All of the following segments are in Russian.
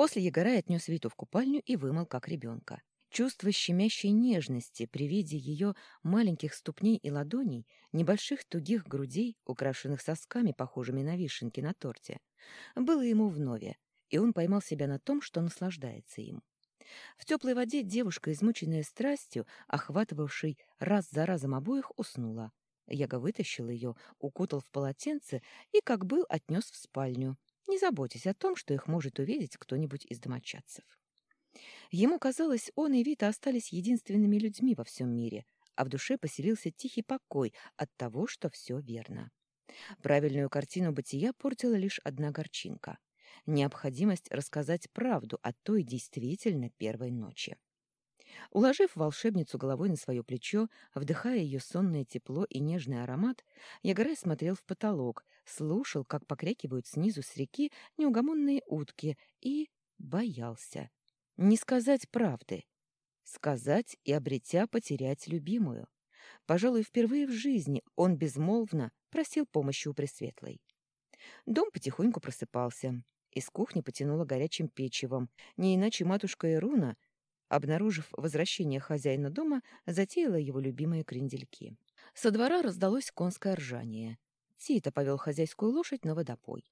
После Егорай отнес Виту в купальню и вымыл, как ребенка. Чувство щемящей нежности при виде ее маленьких ступней и ладоней, небольших тугих грудей, украшенных сосками, похожими на вишенки на торте, было ему вновь, и он поймал себя на том, что наслаждается им. В теплой воде девушка, измученная страстью, охватывавшей раз за разом обоих, уснула. Яга вытащил ее, укутал в полотенце и, как был, отнес в спальню, не заботясь о том, что их может увидеть кто-нибудь из домочадцев. Ему казалось, он и Вита остались единственными людьми во всем мире, а в душе поселился тихий покой от того, что все верно. Правильную картину бытия портила лишь одна горчинка — необходимость рассказать правду о той действительно первой ночи. Уложив волшебницу головой на свое плечо, вдыхая ее сонное тепло и нежный аромат, Ягорай смотрел в потолок, слушал, как покрякивают снизу с реки неугомонные утки, и боялся. Не сказать правды. Сказать и, обретя, потерять любимую. Пожалуй, впервые в жизни он безмолвно просил помощи у Пресветлой. Дом потихоньку просыпался. Из кухни потянуло горячим печевом. Не иначе матушка Ируна, обнаружив возвращение хозяина дома, затеяла его любимые крендельки. Со двора раздалось конское ржание. Тита повел хозяйскую лошадь на водопой.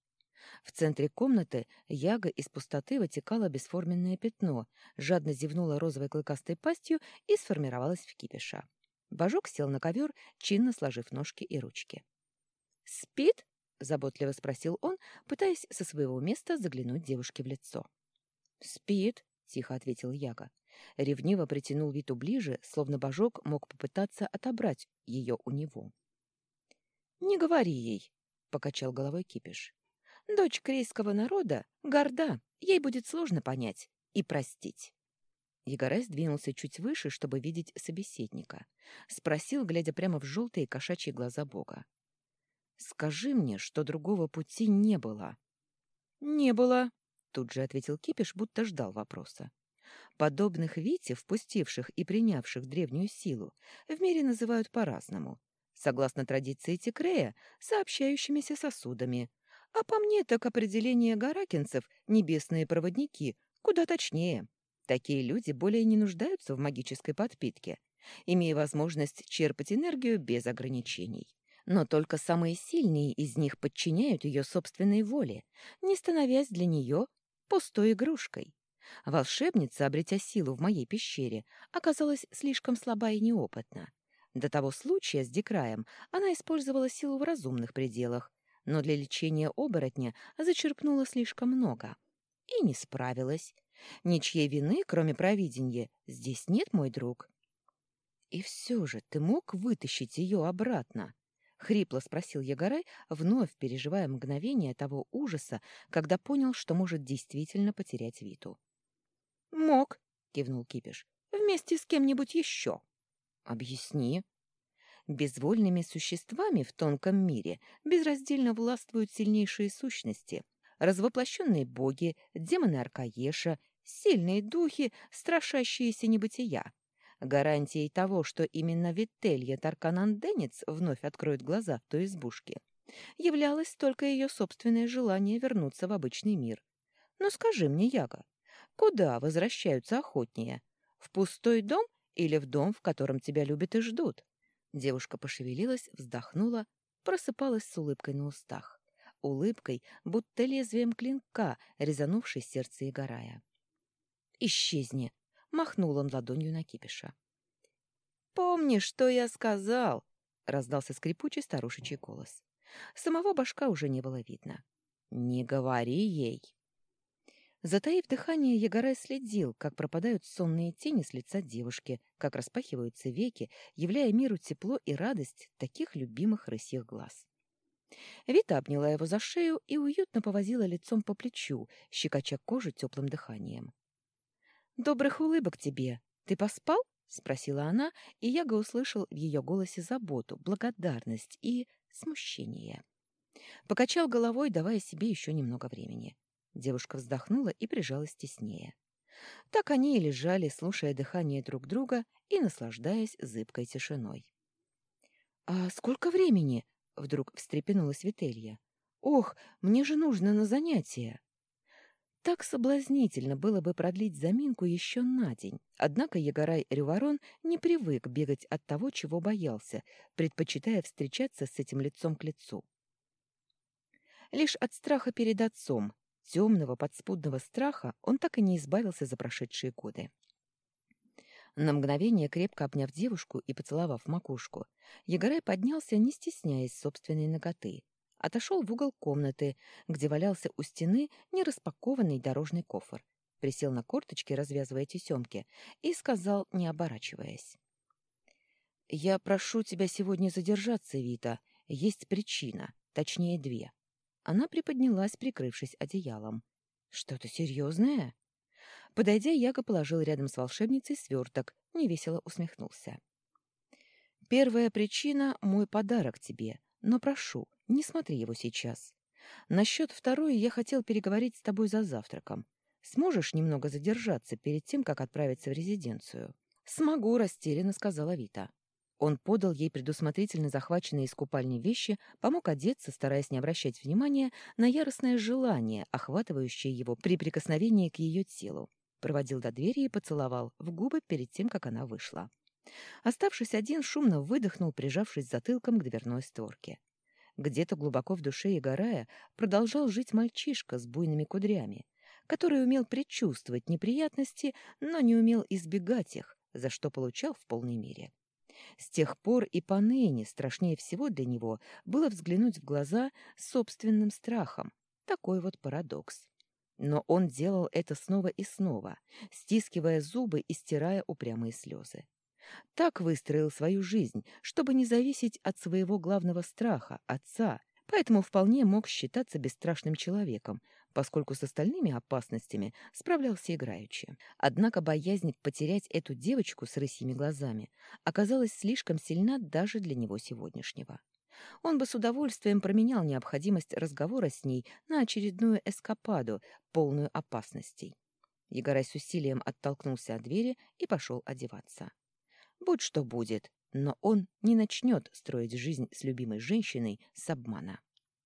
В центре комнаты яга из пустоты вытекало бесформенное пятно, жадно зевнула розовой клыкастой пастью и сформировалась в кипиша. Божок сел на ковер, чинно сложив ножки и ручки. «Спит?» — заботливо спросил он, пытаясь со своего места заглянуть девушке в лицо. «Спит», — тихо ответил Яга. Ревниво притянул Виту ближе, словно Божок мог попытаться отобрать ее у него. «Не говори ей», — покачал головой Кипиш. Дочь крейского народа горда, ей будет сложно понять и простить. Егорай сдвинулся чуть выше, чтобы видеть собеседника. Спросил, глядя прямо в желтые кошачьи глаза Бога. «Скажи мне, что другого пути не было». «Не было», — тут же ответил Кипиш, будто ждал вопроса. Подобных Вите, впустивших и принявших древнюю силу, в мире называют по-разному. Согласно традиции Тикрея, сообщающимися сосудами, а по мне так определение гаракинцев «небесные проводники» куда точнее. Такие люди более не нуждаются в магической подпитке, имея возможность черпать энергию без ограничений. Но только самые сильные из них подчиняют ее собственной воле, не становясь для нее пустой игрушкой. Волшебница, обретя силу в моей пещере, оказалась слишком слаба и неопытна. До того случая с Декраем она использовала силу в разумных пределах, но для лечения оборотня зачерпнула слишком много. И не справилась. Ничьей вины, кроме провидения, здесь нет, мой друг. И все же ты мог вытащить ее обратно? — хрипло спросил Ягорай, вновь переживая мгновение того ужаса, когда понял, что может действительно потерять Виту. «Мог», — кивнул Кипиш, — «вместе с кем-нибудь еще». «Объясни», Безвольными существами в тонком мире безраздельно властвуют сильнейшие сущности, развоплощенные боги, демоны Аркаеша, сильные духи, страшащиеся небытия. Гарантией того, что именно Вителья Таркананденец вновь откроет глаза в той избушке, являлось только ее собственное желание вернуться в обычный мир. Но скажи мне, Яга, куда возвращаются охотнее? В пустой дом или в дом, в котором тебя любят и ждут? Девушка пошевелилась, вздохнула, просыпалась с улыбкой на устах. Улыбкой, будто лезвием клинка, резанувшей сердце Игорая. «Исчезни!» — махнул он ладонью на кипиша. «Помни, что я сказал!» — раздался скрипучий старушечий голос. Самого башка уже не было видно. «Не говори ей!» Затаив дыхание, Егорай следил, как пропадают сонные тени с лица девушки, как распахиваются веки, являя миру тепло и радость таких любимых рысьих глаз. Вита обняла его за шею и уютно повозила лицом по плечу, щекоча кожу теплым дыханием. «Добрых улыбок тебе! Ты поспал?» — спросила она, и Яга услышал в ее голосе заботу, благодарность и смущение. Покачал головой, давая себе еще немного времени. Девушка вздохнула и прижалась теснее. Так они и лежали, слушая дыхание друг друга и наслаждаясь зыбкой тишиной. «А сколько времени?» — вдруг встрепенулась Вителья. «Ох, мне же нужно на занятия!» Так соблазнительно было бы продлить заминку еще на день. Однако Егорай Рюворон не привык бегать от того, чего боялся, предпочитая встречаться с этим лицом к лицу. Лишь от страха перед отцом, темного подспудного страха, он так и не избавился за прошедшие годы. На мгновение, крепко обняв девушку и поцеловав макушку, Егорай поднялся, не стесняясь собственной ноготы, отошел в угол комнаты, где валялся у стены нераспакованный дорожный кофр, присел на корточки, развязывая тесемки, и сказал, не оборачиваясь. «Я прошу тебя сегодня задержаться, Вита. Есть причина, точнее две». Она приподнялась, прикрывшись одеялом. «Что-то серьезное?» Подойдя, Яга положил рядом с волшебницей сверток, невесело усмехнулся. «Первая причина — мой подарок тебе, но прошу, не смотри его сейчас. Насчет второй я хотел переговорить с тобой за завтраком. Сможешь немного задержаться перед тем, как отправиться в резиденцию?» «Смогу», — растерянно сказала Вита. Он подал ей предусмотрительно захваченные из купальни вещи, помог одеться, стараясь не обращать внимания на яростное желание, охватывающее его при прикосновении к ее телу. Проводил до двери и поцеловал в губы перед тем, как она вышла. Оставшись один, шумно выдохнул, прижавшись затылком к дверной створке. Где-то глубоко в душе Егорая продолжал жить мальчишка с буйными кудрями, который умел предчувствовать неприятности, но не умел избегать их, за что получал в полной мере. С тех пор и поныне страшнее всего для него было взглянуть в глаза собственным страхом. Такой вот парадокс. Но он делал это снова и снова, стискивая зубы и стирая упрямые слезы. Так выстроил свою жизнь, чтобы не зависеть от своего главного страха, отца, поэтому вполне мог считаться бесстрашным человеком, поскольку с остальными опасностями справлялся играючи. Однако боязнь потерять эту девочку с рысьими глазами оказалась слишком сильна даже для него сегодняшнего. Он бы с удовольствием променял необходимость разговора с ней на очередную эскападу, полную опасностей. Егорай с усилием оттолкнулся от двери и пошел одеваться. Будь что будет, но он не начнет строить жизнь с любимой женщиной с обмана.